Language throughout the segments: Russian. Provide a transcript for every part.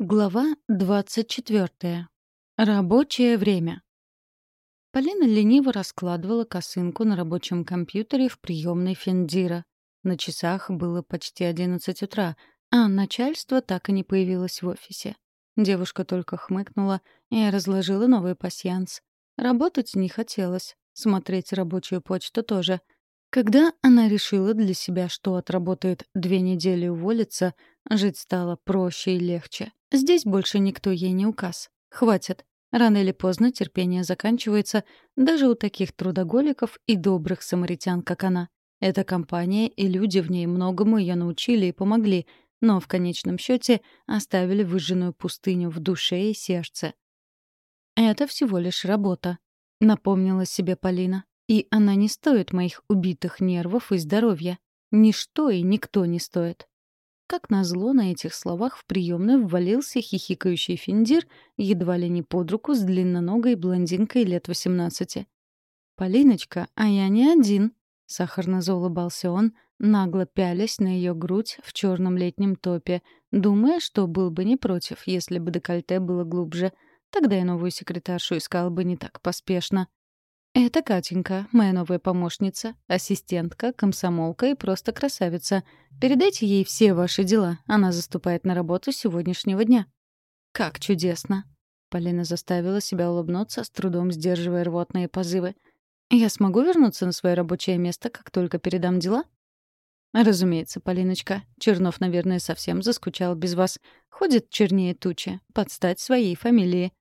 Глава 24. Рабочее время. Полина лениво раскладывала косынку на рабочем компьютере в приемной Финдира. На часах было почти 11 утра, а начальство так и не появилось в офисе. Девушка только хмыкнула и разложила новый пасьянс. Работать не хотелось, смотреть рабочую почту тоже. Когда она решила для себя, что отработает две недели уволиться, жить стало проще и легче. Здесь больше никто ей не указ. Хватит. Рано или поздно терпение заканчивается даже у таких трудоголиков и добрых самаритян, как она. Эта компания и люди в ней многому ее научили и помогли, но в конечном счете оставили выжженную пустыню в душе и сердце. «Это всего лишь работа», — напомнила себе Полина. «И она не стоит моих убитых нервов и здоровья. Ничто и никто не стоит». Как назло, на этих словах в приемную ввалился хихикающий финдир, едва ли не под руку с длинноногой блондинкой лет восемнадцати. «Полиночка, а я не один», — сахарно заулыбался он, нагло пялясь на ее грудь в черном летнем топе, думая, что был бы не против, если бы декольте было глубже. Тогда я новую секретаршу искал бы не так поспешно. «Это Катенька, моя новая помощница, ассистентка, комсомолка и просто красавица. Передайте ей все ваши дела. Она заступает на работу сегодняшнего дня». «Как чудесно!» Полина заставила себя улыбнуться, с трудом сдерживая рвотные позывы. «Я смогу вернуться на свое рабочее место, как только передам дела?» «Разумеется, Полиночка. Чернов, наверное, совсем заскучал без вас. Ходит чернее тучи, под стать своей фамилии».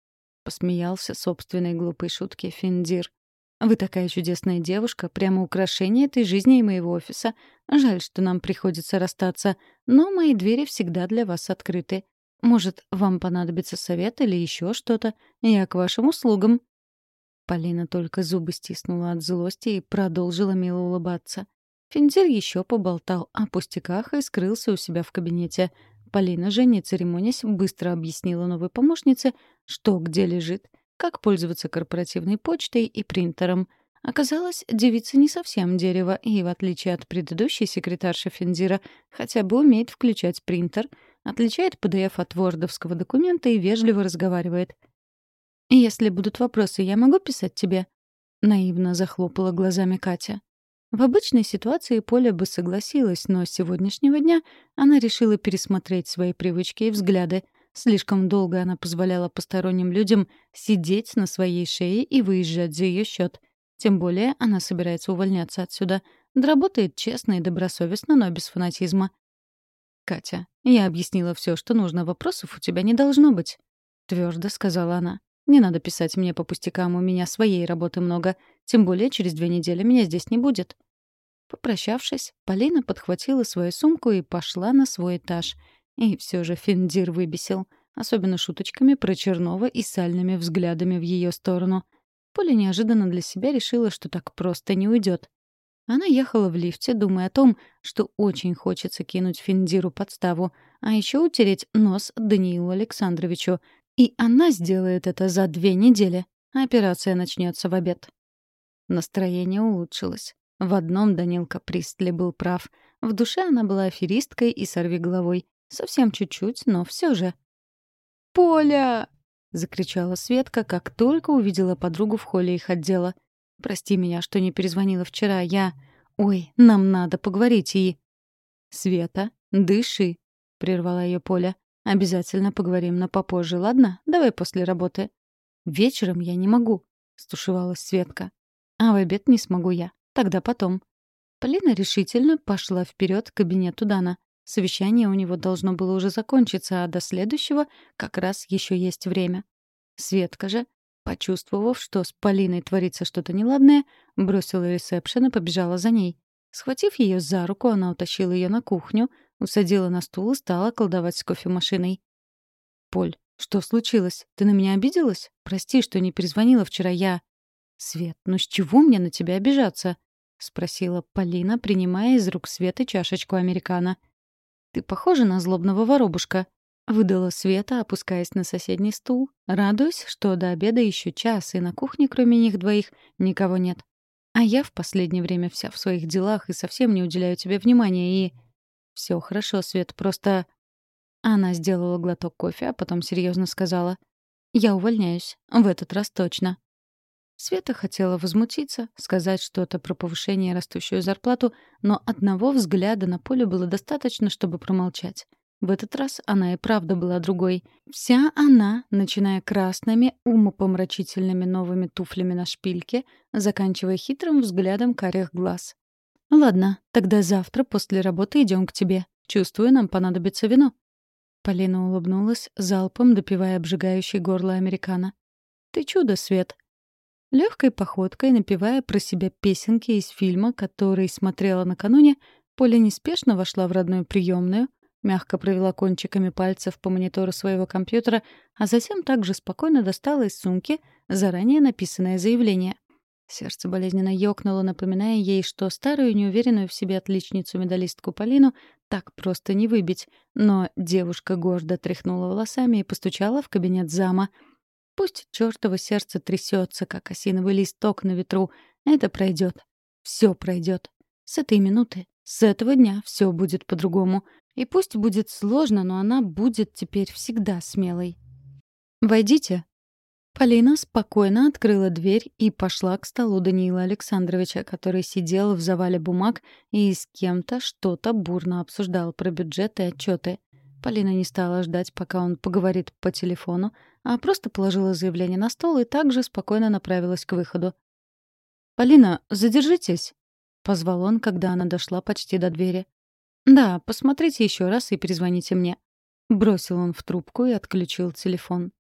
Посмеялся собственной глупой шутки Финдир. Вы такая чудесная девушка, прямо украшение этой жизни и моего офиса. Жаль, что нам приходится расстаться, но мои двери всегда для вас открыты. Может, вам понадобится совет или еще что-то? Я к вашим услугам». Полина только зубы стиснула от злости и продолжила мило улыбаться. Финзель еще поболтал о пустяках и скрылся у себя в кабинете. Полина же, не церемонясь, быстро объяснила новой помощнице, что где лежит, как пользоваться корпоративной почтой и принтером. Оказалось, девица не совсем дерево, и, в отличие от предыдущей секретарши Финдира, хотя бы умеет включать принтер, отличает PDF от вордовского документа и вежливо разговаривает. «Если будут вопросы, я могу писать тебе?» — наивно захлопала глазами Катя. В обычной ситуации Поля бы согласилась, но с сегодняшнего дня она решила пересмотреть свои привычки и взгляды — Слишком долго она позволяла посторонним людям сидеть на своей шее и выезжать за ее счет. Тем более она собирается увольняться отсюда. Доработает честно и добросовестно, но без фанатизма. «Катя, я объяснила все, что нужно. Вопросов у тебя не должно быть», — твердо сказала она. «Не надо писать мне по пустякам, у меня своей работы много. Тем более через две недели меня здесь не будет». Попрощавшись, Полина подхватила свою сумку и пошла на свой этаж — и все же Финдир выбесил, особенно шуточками про Чернова и сальными взглядами в ее сторону. Поля неожиданно для себя решила, что так просто не уйдет. Она ехала в лифте, думая о том, что очень хочется кинуть Финдиру подставу, а еще утереть нос Даниилу Александровичу. И она сделает это за две недели. Операция начнется в обед. Настроение улучшилось. В одном Данилка Пристли был прав. В душе она была аферисткой и сорвиголовой. Совсем чуть-чуть, но все же. «Поля!» — закричала Светка, как только увидела подругу в холле их отдела. «Прости меня, что не перезвонила вчера. Я... Ой, нам надо поговорить и...» «Света, дыши!» — прервала ее Поля. «Обязательно поговорим, но попозже, ладно? Давай после работы». «Вечером я не могу», — стушевалась Светка. «А в обед не смогу я. Тогда потом». Полина решительно пошла вперед к кабинету Дана. Совещание у него должно было уже закончиться, а до следующего как раз еще есть время. Светка же, почувствовав, что с Полиной творится что-то неладное, бросила ресепшн и побежала за ней. Схватив ее за руку, она утащила ее на кухню, усадила на стул и стала колдовать с кофемашиной. «Поль, что случилось? Ты на меня обиделась? Прости, что не перезвонила вчера я...» «Свет, ну с чего мне на тебя обижаться?» — спросила Полина, принимая из рук Светы чашечку американо. «Ты похожа на злобного воробушка», — выдала Света, опускаясь на соседний стул, радуясь, что до обеда еще час, и на кухне, кроме них двоих, никого нет. А я в последнее время вся в своих делах и совсем не уделяю тебе внимания, и... Все хорошо, Свет, просто... Она сделала глоток кофе, а потом серьезно сказала. «Я увольняюсь. В этот раз точно». Света хотела возмутиться, сказать что-то про повышение и растущую зарплату, но одного взгляда на поле было достаточно, чтобы промолчать. В этот раз она и правда была другой. Вся она, начиная красными, умопомрачительными новыми туфлями на шпильке, заканчивая хитрым взглядом карих глаз. «Ладно, тогда завтра после работы идем к тебе. Чувствую, нам понадобится вино». Полина улыбнулась, залпом допивая обжигающий горло американо. «Ты чудо, Свет!» Легкой походкой, напевая про себя песенки из фильма, который смотрела накануне, Поля неспешно вошла в родную приемную, мягко провела кончиками пальцев по монитору своего компьютера, а затем также спокойно достала из сумки заранее написанное заявление. Сердце болезненно ёкнуло, напоминая ей, что старую, неуверенную в себе отличницу-медалистку Полину так просто не выбить. Но девушка гордо тряхнула волосами и постучала в кабинет зама — Пусть чертово сердце трясется, как осиновый листок на ветру. Это пройдет. Все пройдет. С этой минуты, с этого дня все будет по-другому. И пусть будет сложно, но она будет теперь всегда смелой. «Войдите». Полина спокойно открыла дверь и пошла к столу Даниила Александровича, который сидел в завале бумаг и с кем-то что-то бурно обсуждал про бюджет и отчеты. Полина не стала ждать, пока он поговорит по телефону, а просто положила заявление на стол и также спокойно направилась к выходу. «Полина, задержитесь!» — позвал он, когда она дошла почти до двери. «Да, посмотрите еще раз и перезвоните мне». Бросил он в трубку и отключил телефон.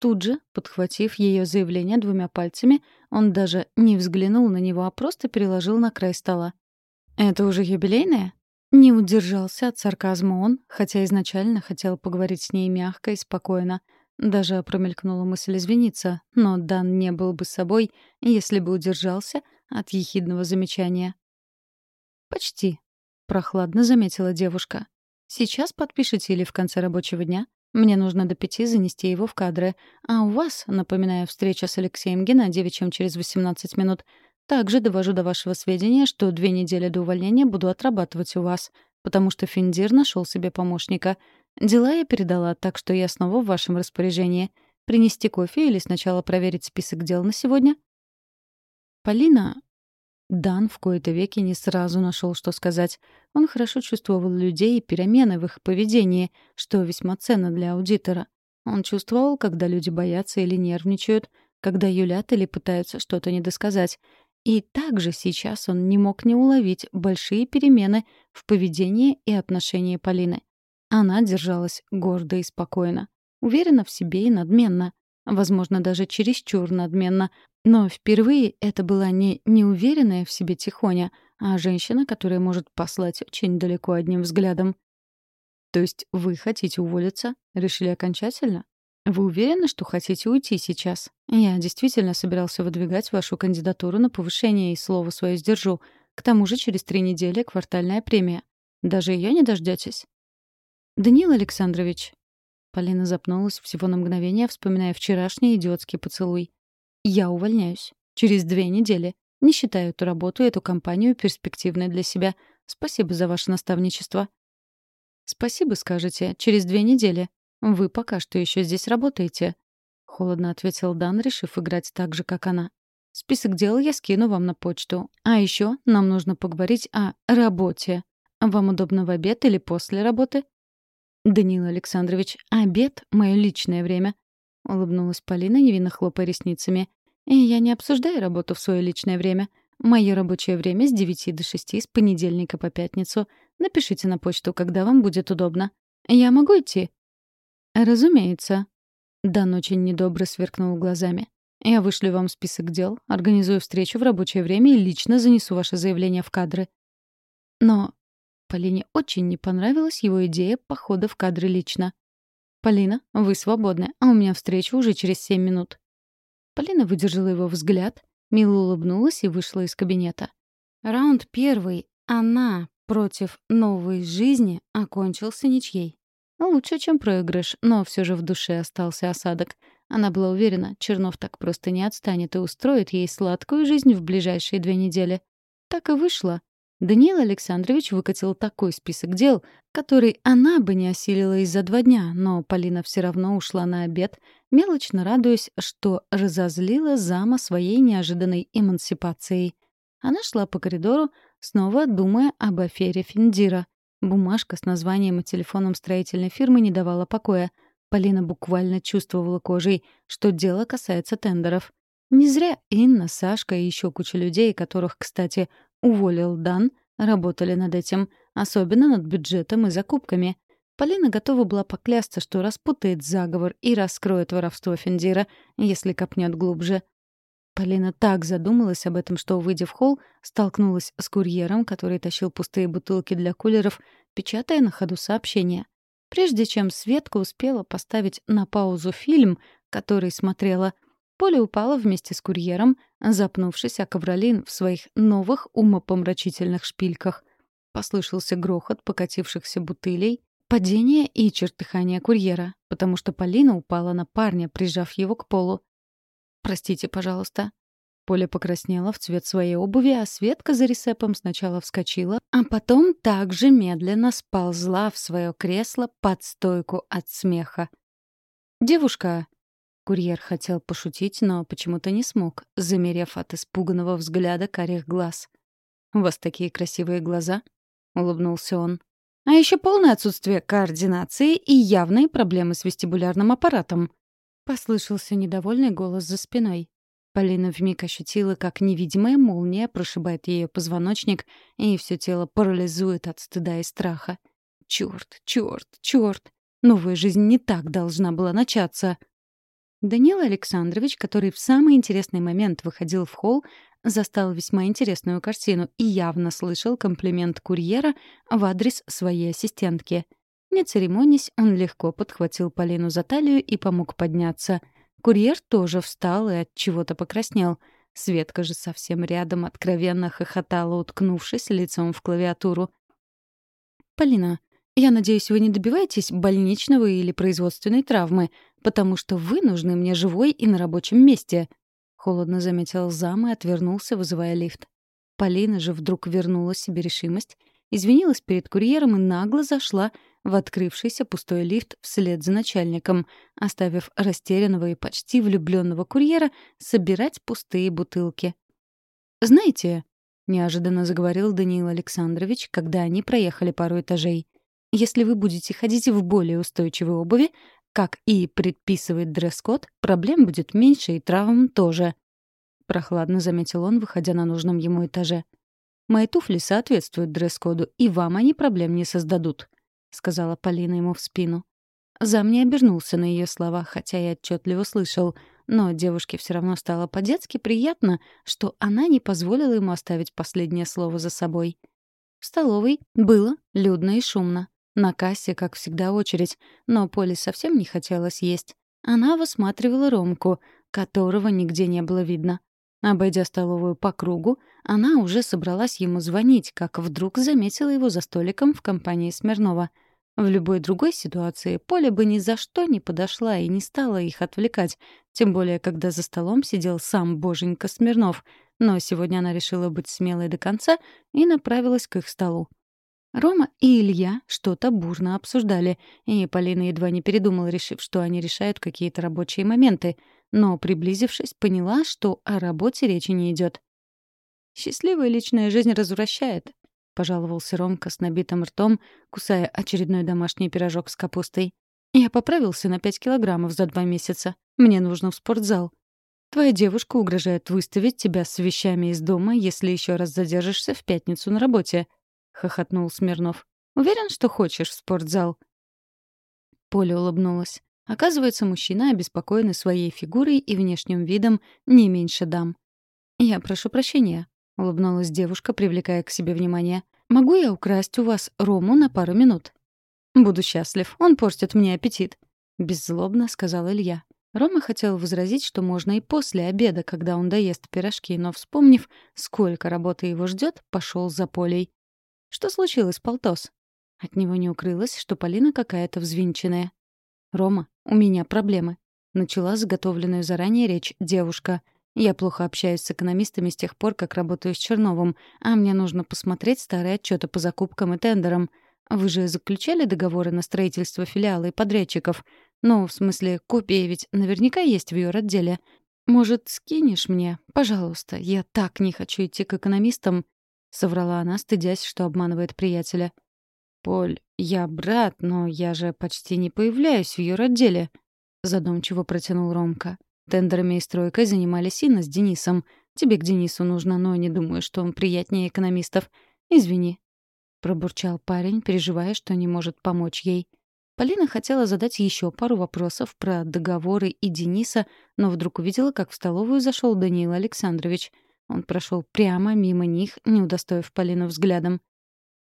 Тут же, подхватив ее заявление двумя пальцами, он даже не взглянул на него, а просто переложил на край стола. «Это уже юбилейное?» Не удержался от сарказма он, хотя изначально хотел поговорить с ней мягко и спокойно — даже промелькнула мысль извиниться, но Дан не был бы собой, если бы удержался от ехидного замечания. «Почти», — прохладно заметила девушка. «Сейчас подпишите или в конце рабочего дня? Мне нужно до пяти занести его в кадры. А у вас, напоминаю, встреча с Алексеем Геннадьевичем через 18 минут. Также довожу до вашего сведения, что две недели до увольнения буду отрабатывать у вас, потому что Финдир нашел себе помощника. Дела я передала, так что я снова в вашем распоряжении. Принести кофе или сначала проверить список дел на сегодня? Полина... Дан в кои-то веки не сразу нашел, что сказать. Он хорошо чувствовал людей и перемены в их поведении, что весьма ценно для аудитора. Он чувствовал, когда люди боятся или нервничают, когда юлят или пытаются что-то недосказать. И также сейчас он не мог не уловить большие перемены в поведении и отношении Полины. Она держалась гордо и спокойно, уверена в себе и надменно, возможно, даже чересчур надменно, но впервые это была не неуверенная в себе тихоня, а женщина, которая может послать очень далеко одним взглядом. «То есть вы хотите уволиться? Решили окончательно? Вы уверены, что хотите уйти сейчас? Я действительно собирался выдвигать вашу кандидатуру на повышение и слово свое сдержу. К тому же через три недели квартальная премия. Даже ее не дождетесь. «Даниил Александрович». Полина запнулась всего на мгновение, вспоминая вчерашний идиотский поцелуй. «Я увольняюсь. Через две недели. Не считаю эту работу и эту компанию перспективной для себя. Спасибо за ваше наставничество». «Спасибо, скажете, через две недели. Вы пока что еще здесь работаете», — холодно ответил Дан, решив играть так же, как она. «Список дел я скину вам на почту. А еще нам нужно поговорить о работе. Вам удобно в обед или после работы?» «Даниил Александрович, обед — мое личное время», — улыбнулась Полина, невинно хлопая ресницами. «И я не обсуждаю работу в свое личное время. Мое рабочее время с 9 до 6 с понедельника по пятницу. Напишите на почту, когда вам будет удобно. Я могу идти?» «Разумеется». Дан очень недобро сверкнул глазами. «Я вышлю вам список дел, организую встречу в рабочее время и лично занесу ваше заявление в кадры». «Но Полине очень не понравилась его идея похода в кадры лично. «Полина, вы свободны, а у меня встреча уже через семь минут». Полина выдержала его взгляд, мило улыбнулась и вышла из кабинета. Раунд первый «Она против новой жизни» окончился ничьей. Лучше, чем проигрыш, но все же в душе остался осадок. Она была уверена, Чернов так просто не отстанет и устроит ей сладкую жизнь в ближайшие две недели. Так и вышло. Даниил Александрович выкатил такой список дел, который она бы не осилила из за два дня, но Полина все равно ушла на обед, мелочно радуясь, что разозлила зама своей неожиданной эмансипацией. Она шла по коридору, снова думая об афере Финдира. Бумажка с названием и телефоном строительной фирмы не давала покоя. Полина буквально чувствовала кожей, что дело касается тендеров. Не зря Инна, Сашка и еще куча людей, которых, кстати, уволил Дан, работали над этим, особенно над бюджетом и закупками. Полина готова была поклясться, что распутает заговор и раскроет воровство Финдира, если копнет глубже. Полина так задумалась об этом, что, выйдя в холл, столкнулась с курьером, который тащил пустые бутылки для кулеров, печатая на ходу сообщения. Прежде чем Светка успела поставить на паузу фильм, который смотрела, Поля упала вместе с курьером, запнувшись о ковролин в своих новых умопомрачительных шпильках. Послышался грохот покатившихся бутылей, падение и чертыхание курьера, потому что Полина упала на парня, прижав его к полу. «Простите, пожалуйста». Поля покраснела в цвет своей обуви, а Светка за ресепом сначала вскочила, а потом также медленно сползла в свое кресло под стойку от смеха. «Девушка!» Курьер хотел пошутить, но почему-то не смог, замерев от испуганного взгляда карих глаз. «У вас такие красивые глаза?» — улыбнулся он. «А еще полное отсутствие координации и явные проблемы с вестибулярным аппаратом», Послышался недовольный голос за спиной. Полина вмиг ощутила, как невидимая молния прошибает ее позвоночник, и все тело парализует от стыда и страха. Черт, черт, черт! Новая жизнь не так должна была начаться. Данил Александрович, который в самый интересный момент выходил в холл, застал весьма интересную картину и явно слышал комплимент курьера в адрес своей ассистентки — не церемонясь, он легко подхватил Полину за талию и помог подняться. Курьер тоже встал и от чего-то покраснел. Светка же совсем рядом откровенно хохотала, уткнувшись лицом в клавиатуру. «Полина, я надеюсь, вы не добиваетесь больничного или производственной травмы, потому что вы нужны мне живой и на рабочем месте», — холодно заметил зам и отвернулся, вызывая лифт. Полина же вдруг вернула себе решимость, извинилась перед курьером и нагло зашла в открывшийся пустой лифт вслед за начальником, оставив растерянного и почти влюбленного курьера собирать пустые бутылки. «Знаете», — неожиданно заговорил Даниил Александрович, когда они проехали пару этажей, «если вы будете ходить в более устойчивой обуви, как и предписывает дресс-код, проблем будет меньше и травм тоже», — прохладно заметил он, выходя на нужном ему этаже. «Мои туфли соответствуют дресс-коду, и вам они проблем не создадут», сказала Полина ему в спину. Зам не обернулся на ее слова, хотя и отчетливо слышал, но девушке все равно стало по-детски приятно, что она не позволила ему оставить последнее слово за собой. В столовой было людно и шумно. На кассе, как всегда, очередь, но Поле совсем не хотелось есть. Она высматривала Ромку, которого нигде не было видно. Обойдя столовую по кругу, она уже собралась ему звонить, как вдруг заметила его за столиком в компании Смирнова — в любой другой ситуации Поля бы ни за что не подошла и не стала их отвлекать, тем более, когда за столом сидел сам боженька Смирнов. Но сегодня она решила быть смелой до конца и направилась к их столу. Рома и Илья что-то бурно обсуждали, и Полина едва не передумала, решив, что они решают какие-то рабочие моменты, но, приблизившись, поняла, что о работе речи не идет. «Счастливая личная жизнь развращает», — пожаловался Ромка с набитым ртом, кусая очередной домашний пирожок с капустой. «Я поправился на пять килограммов за два месяца. Мне нужно в спортзал. Твоя девушка угрожает выставить тебя с вещами из дома, если еще раз задержишься в пятницу на работе», — хохотнул Смирнов. «Уверен, что хочешь в спортзал?» Поля улыбнулась. Оказывается, мужчина обеспокоены своей фигурой и внешним видом не меньше дам. «Я прошу прощения», — улыбнулась девушка, привлекая к себе внимание. «Могу я украсть у вас Рому на пару минут?» «Буду счастлив. Он портит мне аппетит», — беззлобно сказал Илья. Рома хотел возразить, что можно и после обеда, когда он доест пирожки, но, вспомнив, сколько работы его ждет, пошел за полей. «Что случилось, Полтос?» От него не укрылось, что Полина какая-то взвинченная. «Рома, у меня проблемы», — начала заготовленную заранее речь девушка — Я плохо общаюсь с экономистами с тех пор, как работаю с Черновым, а мне нужно посмотреть старые отчеты по закупкам и тендерам. Вы же заключали договоры на строительство филиала и подрядчиков? Ну, в смысле, копии ведь наверняка есть в ее отделе. Может, скинешь мне? Пожалуйста, я так не хочу идти к экономистам. Соврала она, стыдясь, что обманывает приятеля. «Поль, я брат, но я же почти не появляюсь в ее отделе», — задумчиво протянул Ромка. Тендерами и стройкой занимались Инна с Денисом. Тебе к Денису нужно, но не думаю, что он приятнее экономистов. Извини. Пробурчал парень, переживая, что не может помочь ей. Полина хотела задать еще пару вопросов про договоры и Дениса, но вдруг увидела, как в столовую зашел Даниил Александрович. Он прошел прямо мимо них, не удостоив Полину взглядом.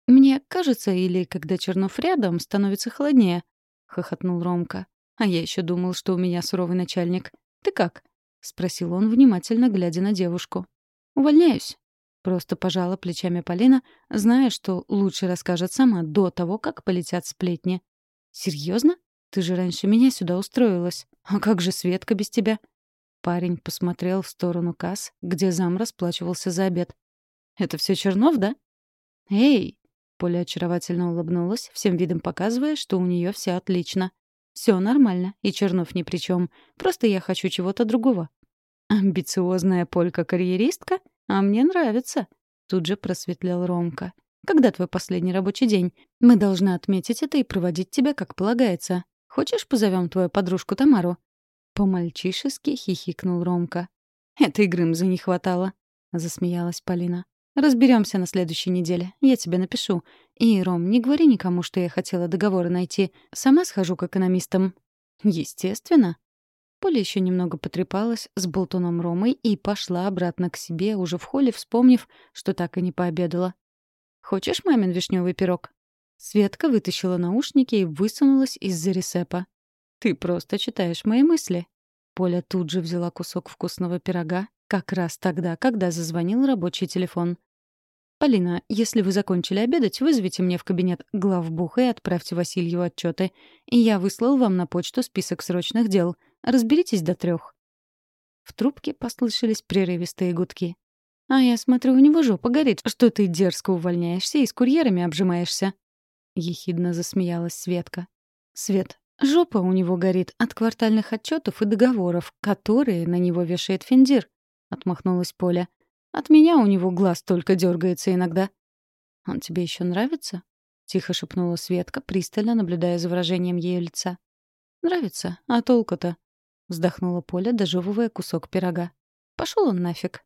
«Мне кажется, или когда Чернов рядом, становится холоднее», — хохотнул Ромка. «А я еще думал, что у меня суровый начальник. Ты как?» — спросил он, внимательно глядя на девушку. «Увольняюсь». Просто пожала плечами Полина, зная, что лучше расскажет сама до того, как полетят сплетни. «Серьезно? Ты же раньше меня сюда устроилась. А как же Светка без тебя?» Парень посмотрел в сторону касс, где зам расплачивался за обед. «Это все Чернов, да?» «Эй!» Поля очаровательно улыбнулась, всем видом показывая, что у нее все отлично. Все нормально, и Чернов ни при чем. Просто я хочу чего-то другого. Амбициозная полька-карьеристка? А мне нравится. Тут же просветлел Ромка. Когда твой последний рабочий день? Мы должны отметить это и проводить тебя как полагается. Хочешь, позовем твою подружку Тамару? По-мальчишески хихикнул Ромка. Этой Грымзы не хватало. Засмеялась Полина. Разберемся на следующей неделе. Я тебе напишу. И, Ром, не говори никому, что я хотела договоры найти. Сама схожу к экономистам. Естественно. Поля еще немного потрепалась с болтуном Ромой и пошла обратно к себе, уже в холле вспомнив, что так и не пообедала. «Хочешь мамин вишневый пирог?» Светка вытащила наушники и высунулась из-за ресепа. «Ты просто читаешь мои мысли». Поля тут же взяла кусок вкусного пирога, как раз тогда, когда зазвонил рабочий телефон. «Полина, если вы закончили обедать, вызовите мне в кабинет главбуха и отправьте Васильеву отчеты. Я выслал вам на почту список срочных дел. Разберитесь до трех. В трубке послышались прерывистые гудки. «А я смотрю, у него жопа горит, что ты дерзко увольняешься и с курьерами обжимаешься». Ехидно засмеялась Светка. «Свет, жопа у него горит от квартальных отчетов и договоров, которые на него вешает Финдир», — отмахнулась Поля. От меня у него глаз только дергается иногда. «Он тебе еще нравится?» — тихо шепнула Светка, пристально наблюдая за выражением ее лица. «Нравится. А толку-то?» — вздохнула Поля, дожевывая кусок пирога. Пошел он нафиг».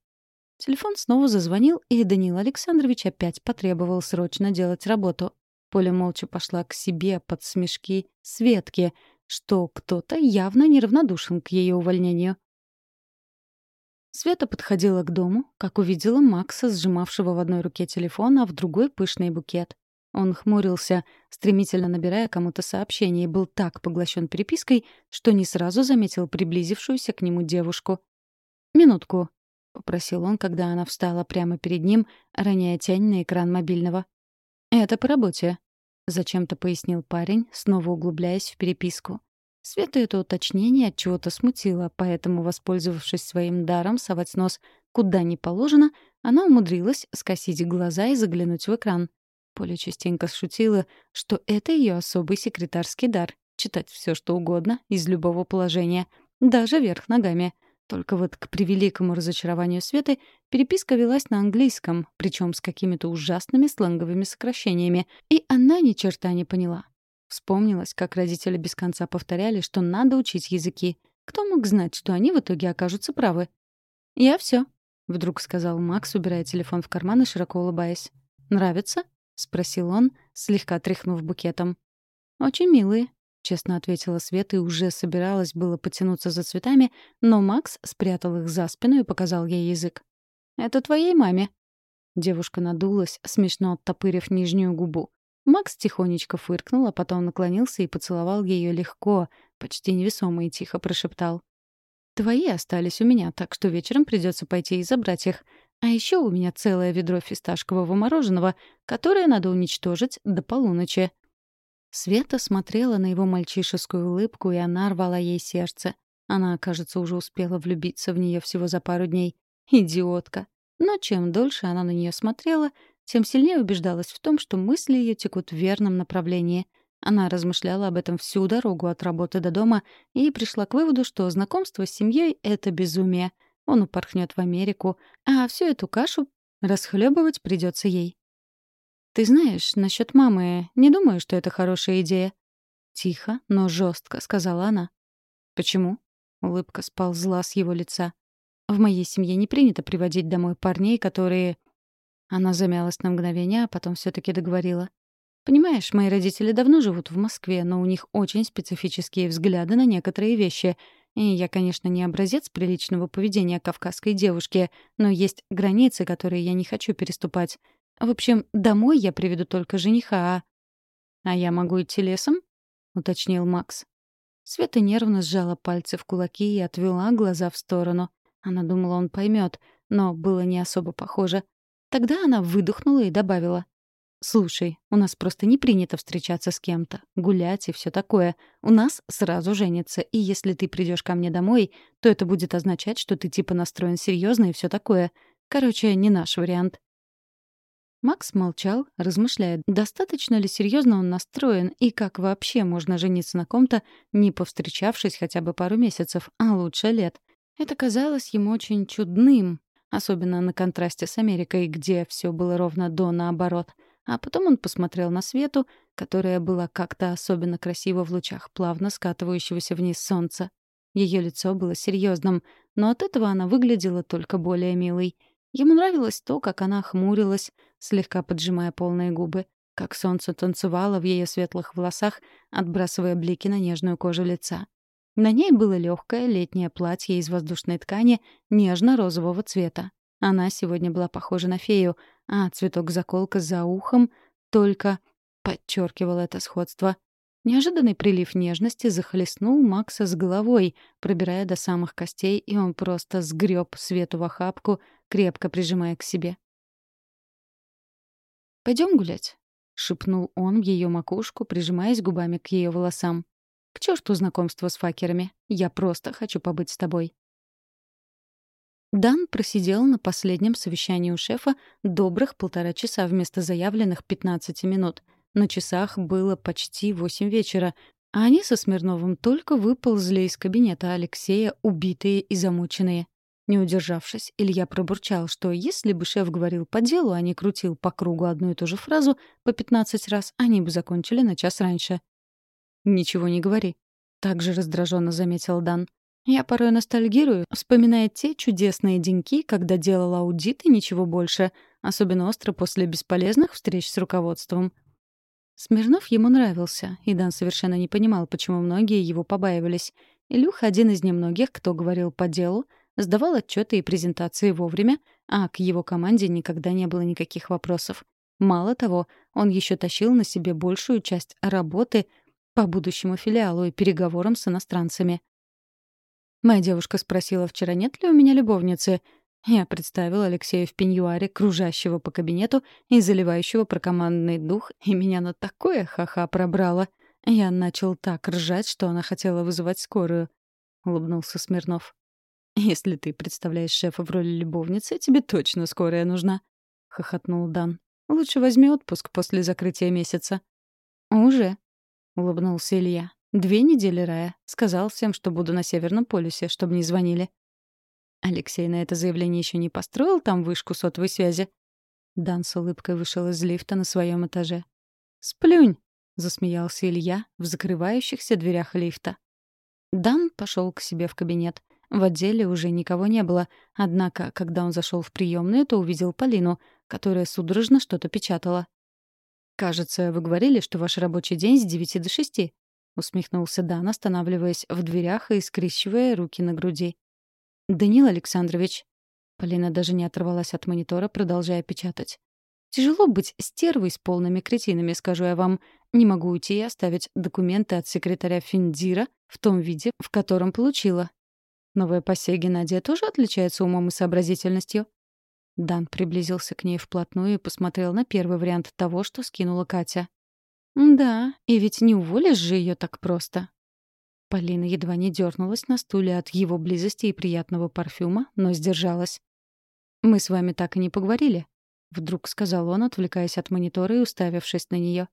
Телефон снова зазвонил, и Данил Александрович опять потребовал срочно делать работу. Поля молча пошла к себе под смешки Светки, что кто-то явно неравнодушен к ее увольнению. Света подходила к дому, как увидела Макса, сжимавшего в одной руке телефон, а в другой — пышный букет. Он хмурился, стремительно набирая кому-то сообщение, и был так поглощен перепиской, что не сразу заметил приблизившуюся к нему девушку. «Минутку», — попросил он, когда она встала прямо перед ним, роняя тень на экран мобильного. «Это по работе», — зачем-то пояснил парень, снова углубляясь в переписку. Свету это уточнение от чего-то смутило, поэтому, воспользовавшись своим даром совать нос куда не положено, она умудрилась скосить глаза и заглянуть в экран. Поля частенько шутила, что это ее особый секретарский дар — читать все, что угодно, из любого положения, даже вверх ногами. Только вот к превеликому разочарованию Светы переписка велась на английском, причем с какими-то ужасными сленговыми сокращениями, и она ни черта не поняла. Вспомнилось, как родители без конца повторяли, что надо учить языки. Кто мог знать, что они в итоге окажутся правы? «Я все, вдруг сказал Макс, убирая телефон в карман и широко улыбаясь. «Нравится?» — спросил он, слегка тряхнув букетом. «Очень милые», — честно ответила Света и уже собиралась было потянуться за цветами, но Макс спрятал их за спину и показал ей язык. «Это твоей маме». Девушка надулась, смешно оттопырив нижнюю губу. Макс тихонечко фыркнул, а потом наклонился и поцеловал ее легко, почти невесомо и тихо прошептал. «Твои остались у меня, так что вечером придется пойти и забрать их. А еще у меня целое ведро фисташкового мороженого, которое надо уничтожить до полуночи». Света смотрела на его мальчишескую улыбку, и она рвала ей сердце. Она, кажется, уже успела влюбиться в нее всего за пару дней. Идиотка. Но чем дольше она на нее смотрела, тем сильнее убеждалась в том, что мысли ее текут в верном направлении. Она размышляла об этом всю дорогу от работы до дома и пришла к выводу, что знакомство с семьей — это безумие. Он упорхнет в Америку, а всю эту кашу расхлебывать придется ей. «Ты знаешь, насчет мамы, не думаю, что это хорошая идея». Тихо, но жестко сказала она. «Почему?» — улыбка сползла с его лица. «В моей семье не принято приводить домой парней, которые...» Она замялась на мгновение, а потом все таки договорила. «Понимаешь, мои родители давно живут в Москве, но у них очень специфические взгляды на некоторые вещи. И я, конечно, не образец приличного поведения кавказской девушки, но есть границы, которые я не хочу переступать. В общем, домой я приведу только жениха, а... «А я могу идти лесом?» — уточнил Макс. Света нервно сжала пальцы в кулаки и отвела глаза в сторону. Она думала, он поймет, но было не особо похоже. Тогда она выдохнула и добавила. «Слушай, у нас просто не принято встречаться с кем-то, гулять и все такое. У нас сразу женятся, и если ты придешь ко мне домой, то это будет означать, что ты типа настроен серьезно и все такое. Короче, не наш вариант. Макс молчал, размышляя, достаточно ли серьезно он настроен и как вообще можно жениться на ком-то, не повстречавшись хотя бы пару месяцев, а лучше лет. Это казалось ему очень чудным, особенно на контрасте с Америкой, где все было ровно до наоборот. А потом он посмотрел на Свету, которая была как-то особенно красива в лучах плавно скатывающегося вниз солнца. Ее лицо было серьезным, но от этого она выглядела только более милой — Ему нравилось то, как она хмурилась, слегка поджимая полные губы, как солнце танцевало в ее светлых волосах, отбрасывая блики на нежную кожу лица. На ней было легкое летнее платье из воздушной ткани нежно-розового цвета. Она сегодня была похожа на фею, а цветок-заколка за ухом только подчеркивал это сходство. Неожиданный прилив нежности захлестнул Макса с головой, пробирая до самых костей, и он просто сгреб Свету в охапку, крепко прижимая к себе. «Пойдем гулять», — шепнул он в ее макушку, прижимаясь губами к ее волосам. «К черту знакомство с факерами. Я просто хочу побыть с тобой». Дан просидел на последнем совещании у шефа добрых полтора часа вместо заявленных 15 минут. На часах было почти восемь вечера, а они со Смирновым только выползли из кабинета Алексея, убитые и замученные. Не удержавшись, Илья пробурчал, что если бы шеф говорил по делу, а не крутил по кругу одну и ту же фразу по пятнадцать раз, они бы закончили на час раньше. «Ничего не говори», — также раздраженно заметил Дан. «Я порой ностальгирую, вспоминая те чудесные деньки, когда делал аудит и ничего больше, особенно остро после бесполезных встреч с руководством». Смирнов ему нравился, и Дан совершенно не понимал, почему многие его побаивались. Илюх — один из немногих, кто говорил по делу, сдавал отчеты и презентации вовремя, а к его команде никогда не было никаких вопросов. Мало того, он еще тащил на себе большую часть работы по будущему филиалу и переговорам с иностранцами. Моя девушка спросила вчера, нет ли у меня любовницы. Я представила Алексея в пеньюаре, кружащего по кабинету и заливающего прокомандный дух, и меня на такое ха-ха пробрало. Я начал так ржать, что она хотела вызывать скорую. — улыбнулся Смирнов. «Если ты представляешь шефа в роли любовницы, тебе точно скорая нужна», — хохотнул Дан. «Лучше возьми отпуск после закрытия месяца». «Уже», — улыбнулся Илья. «Две недели рая. Сказал всем, что буду на Северном полюсе, чтобы не звонили». Алексей на это заявление еще не построил там вышку сотовой связи. Дан с улыбкой вышел из лифта на своем этаже. «Сплюнь!» — засмеялся Илья в закрывающихся дверях лифта. Дан пошел к себе в кабинет. В отделе уже никого не было, однако, когда он зашел в приемную, то увидел Полину, которая судорожно что-то печатала. «Кажется, вы говорили, что ваш рабочий день с девяти до шести», — усмехнулся Дан, останавливаясь в дверях и скрещивая руки на груди. «Данил Александрович». Полина даже не оторвалась от монитора, продолжая печатать. «Тяжело быть стервой с полными кретинами, скажу я вам. Не могу уйти и оставить документы от секретаря Финдира в том виде, в котором получила. Новая пассия Геннадия тоже отличается умом и сообразительностью?» Дан приблизился к ней вплотную и посмотрел на первый вариант того, что скинула Катя. «Да, и ведь не уволишь же ее так просто». Полина едва не дернулась на стуле от его близости и приятного парфюма, но сдержалась. «Мы с вами так и не поговорили», — вдруг сказал он, отвлекаясь от монитора и уставившись на нее.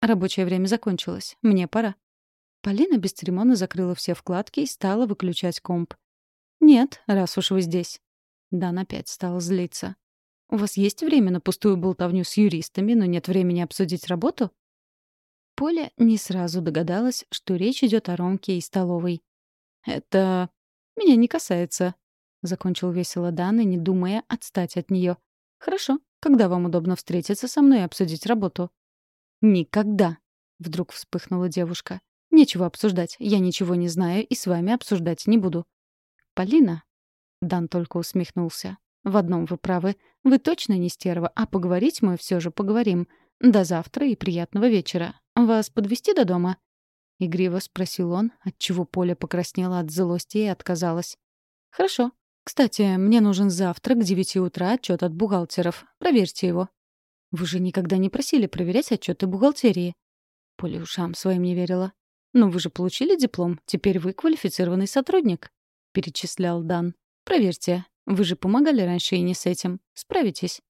«Рабочее время закончилось. Мне пора». Полина бесцеремонно закрыла все вкладки и стала выключать комп. «Нет, раз уж вы здесь». Дан опять стал злиться. «У вас есть время на пустую болтовню с юристами, но нет времени обсудить работу?» Поля не сразу догадалась, что речь идет о Ромке и столовой. «Это... меня не касается», — закончил весело Дан, и не думая отстать от нее. «Хорошо. Когда вам удобно встретиться со мной и обсудить работу?» «Никогда», — вдруг вспыхнула девушка. «Нечего обсуждать. Я ничего не знаю и с вами обсуждать не буду». «Полина?» — Дан только усмехнулся. «В одном вы правы. Вы точно не стерва, а поговорить мы все же поговорим. До завтра и приятного вечера. Вас подвести до дома?» Игриво спросил он, отчего Поля покраснела от злости и отказалась. «Хорошо. Кстати, мне нужен завтра к девяти утра отчет от бухгалтеров. Проверьте его». «Вы же никогда не просили проверять отчеты бухгалтерии». Поля ушам своим не верила. «Но вы же получили диплом. Теперь вы квалифицированный сотрудник», — перечислял Дан. «Проверьте. Вы же помогали раньше и не с этим. Справитесь».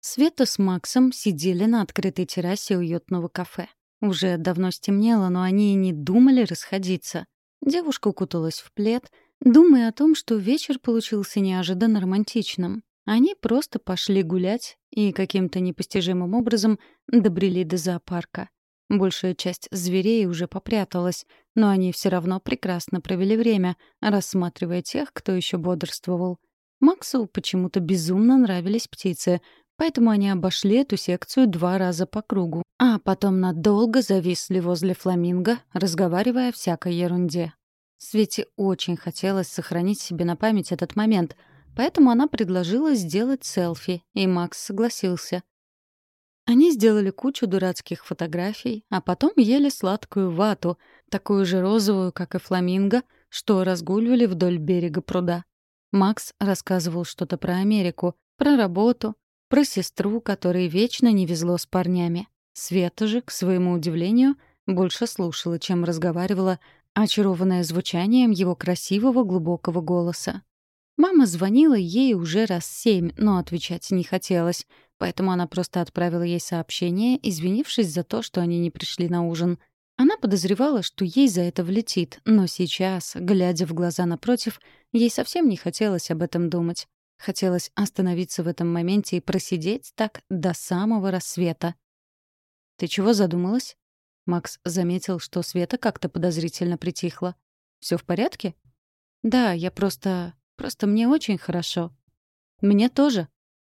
Света с Максом сидели на открытой террасе уютного кафе. Уже давно стемнело, но они и не думали расходиться. Девушка укуталась в плед, думая о том, что вечер получился неожиданно романтичным. Они просто пошли гулять и каким-то непостижимым образом добрели до зоопарка. Большая часть зверей уже попряталась, но они все равно прекрасно провели время, рассматривая тех, кто еще бодрствовал. Максу почему-то безумно нравились птицы, поэтому они обошли эту секцию два раза по кругу, а потом надолго зависли возле фламинго, разговаривая о всякой ерунде. Свете очень хотелось сохранить себе на память этот момент, поэтому она предложила сделать селфи, и Макс согласился. Они сделали кучу дурацких фотографий, а потом ели сладкую вату, такую же розовую, как и фламинго, что разгуливали вдоль берега пруда. Макс рассказывал что-то про Америку, про работу, про сестру, которой вечно не везло с парнями. Света же, к своему удивлению, больше слушала, чем разговаривала, очарованная звучанием его красивого глубокого голоса. Мама звонила ей уже раз семь, но отвечать не хотелось, поэтому она просто отправила ей сообщение, извинившись за то, что они не пришли на ужин. Она подозревала, что ей за это влетит, но сейчас, глядя в глаза напротив, ей совсем не хотелось об этом думать. Хотелось остановиться в этом моменте и просидеть так до самого рассвета. «Ты чего задумалась?» Макс заметил, что Света как-то подозрительно притихла. «Все в порядке?» «Да, я просто... просто мне очень хорошо». «Мне тоже».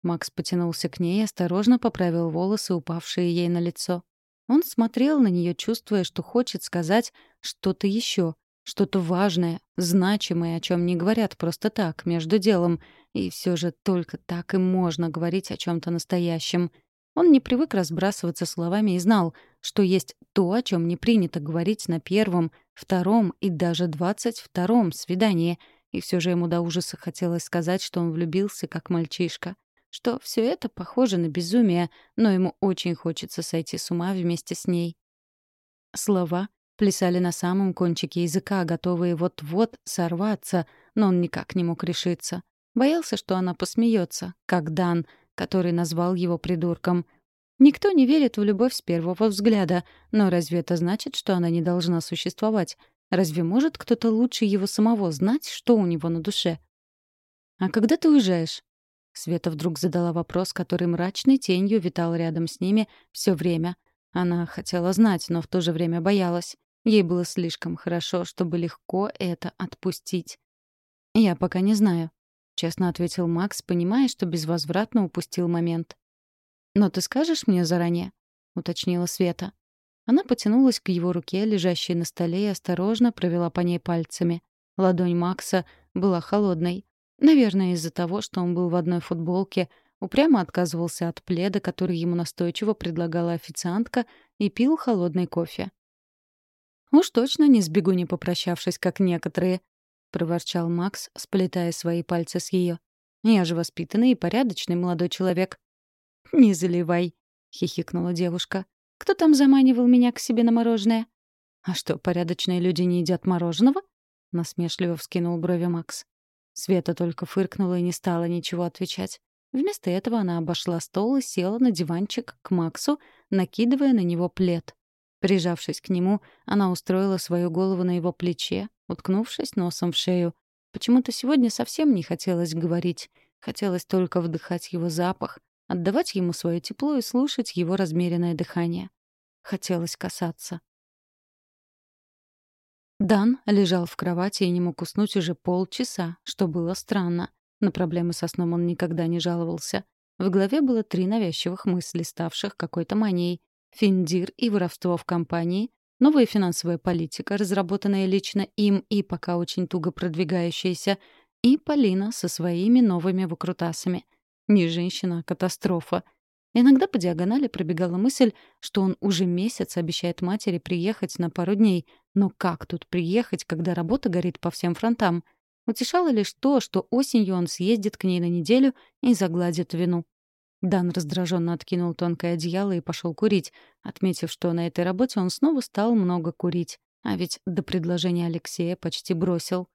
Макс потянулся к ней и осторожно поправил волосы, упавшие ей на лицо. Он смотрел на нее, чувствуя, что хочет сказать что-то еще, что-то важное, значимое, о чем не говорят просто так, между делом. И все же только так и можно говорить о чем то настоящем — он не привык разбрасываться словами и знал, что есть то, о чем не принято говорить на первом, втором и даже двадцать втором свидании, и все же ему до ужаса хотелось сказать, что он влюбился как мальчишка, что все это похоже на безумие, но ему очень хочется сойти с ума вместе с ней. Слова плясали на самом кончике языка, готовые вот-вот сорваться, но он никак не мог решиться. Боялся, что она посмеется, как Дан, который назвал его придурком. Никто не верит в любовь с первого взгляда, но разве это значит, что она не должна существовать? Разве может кто-то лучше его самого знать, что у него на душе? «А когда ты уезжаешь?» Света вдруг задала вопрос, который мрачной тенью витал рядом с ними все время. Она хотела знать, но в то же время боялась. Ей было слишком хорошо, чтобы легко это отпустить. «Я пока не знаю», честно ответил Макс, понимая, что безвозвратно упустил момент. «Но ты скажешь мне заранее?» — уточнила Света. Она потянулась к его руке, лежащей на столе, и осторожно провела по ней пальцами. Ладонь Макса была холодной. Наверное, из-за того, что он был в одной футболке, упрямо отказывался от пледа, который ему настойчиво предлагала официантка, и пил холодный кофе. Уж точно не сбегу, не попрощавшись, как некоторые, — проворчал Макс, сплетая свои пальцы с ее. «Я же воспитанный и порядочный молодой человек». «Не заливай», — хихикнула девушка. «Кто там заманивал меня к себе на мороженое?» «А что, порядочные люди не едят мороженого?» — насмешливо вскинул брови Макс. Света только фыркнула и не стала ничего отвечать. Вместо этого она обошла стол и села на диванчик к Максу, накидывая на него плед. Прижавшись к нему, она устроила свою голову на его плече, уткнувшись носом в шею. Почему-то сегодня совсем не хотелось говорить. Хотелось только вдыхать его запах, отдавать ему свое тепло и слушать его размеренное дыхание. Хотелось касаться. Дан лежал в кровати и не мог уснуть уже полчаса, что было странно. На проблемы со сном он никогда не жаловался. В голове было три навязчивых мысли, ставших какой-то манией. Финдир и воровство в компании, новая финансовая политика, разработанная лично им и пока очень туго продвигающаяся, и Полина со своими новыми выкрутасами. Не женщина, а катастрофа — Иногда по диагонали пробегала мысль, что он уже месяц обещает матери приехать на пару дней. Но как тут приехать, когда работа горит по всем фронтам? Утешало лишь то, что осенью он съездит к ней на неделю и загладит вину. Дан раздраженно откинул тонкое одеяло и пошел курить, отметив, что на этой работе он снова стал много курить. А ведь до предложения Алексея почти бросил.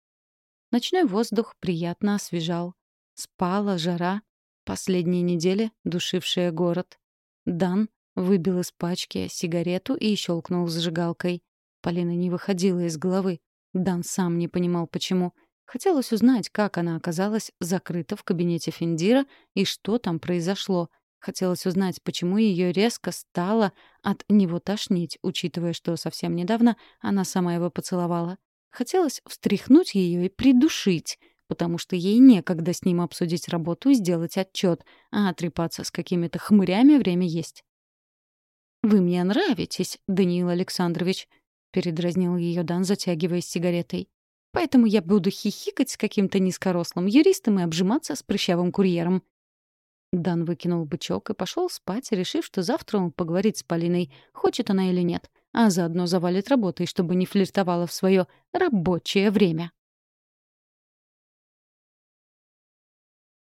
Ночной воздух приятно освежал. Спала жара, Последние недели, душившая город. Дан выбил из пачки сигарету и щелкнул зажигалкой. Полина не выходила из головы. Дан сам не понимал, почему. Хотелось узнать, как она оказалась закрыта в кабинете Финдира и что там произошло. Хотелось узнать, почему ее резко стало от него тошнить, учитывая, что совсем недавно она сама его поцеловала. Хотелось встряхнуть ее и придушить — потому что ей некогда с ним обсудить работу и сделать отчет, а отрепаться с какими-то хмырями время есть. «Вы мне нравитесь, Даниил Александрович», — передразнил ее Дан, затягиваясь сигаретой. «Поэтому я буду хихикать с каким-то низкорослым юристом и обжиматься с прыщавым курьером». Дан выкинул бычок и пошел спать, решив, что завтра он поговорит с Полиной, хочет она или нет, а заодно завалит работой, чтобы не флиртовала в свое рабочее время.